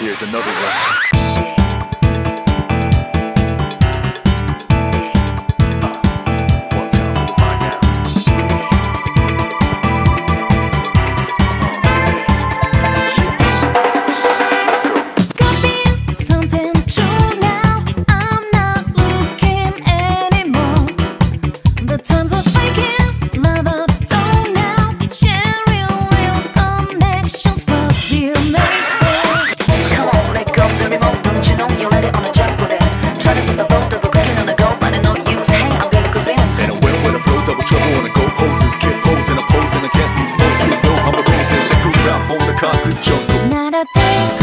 Here's another one. Posing,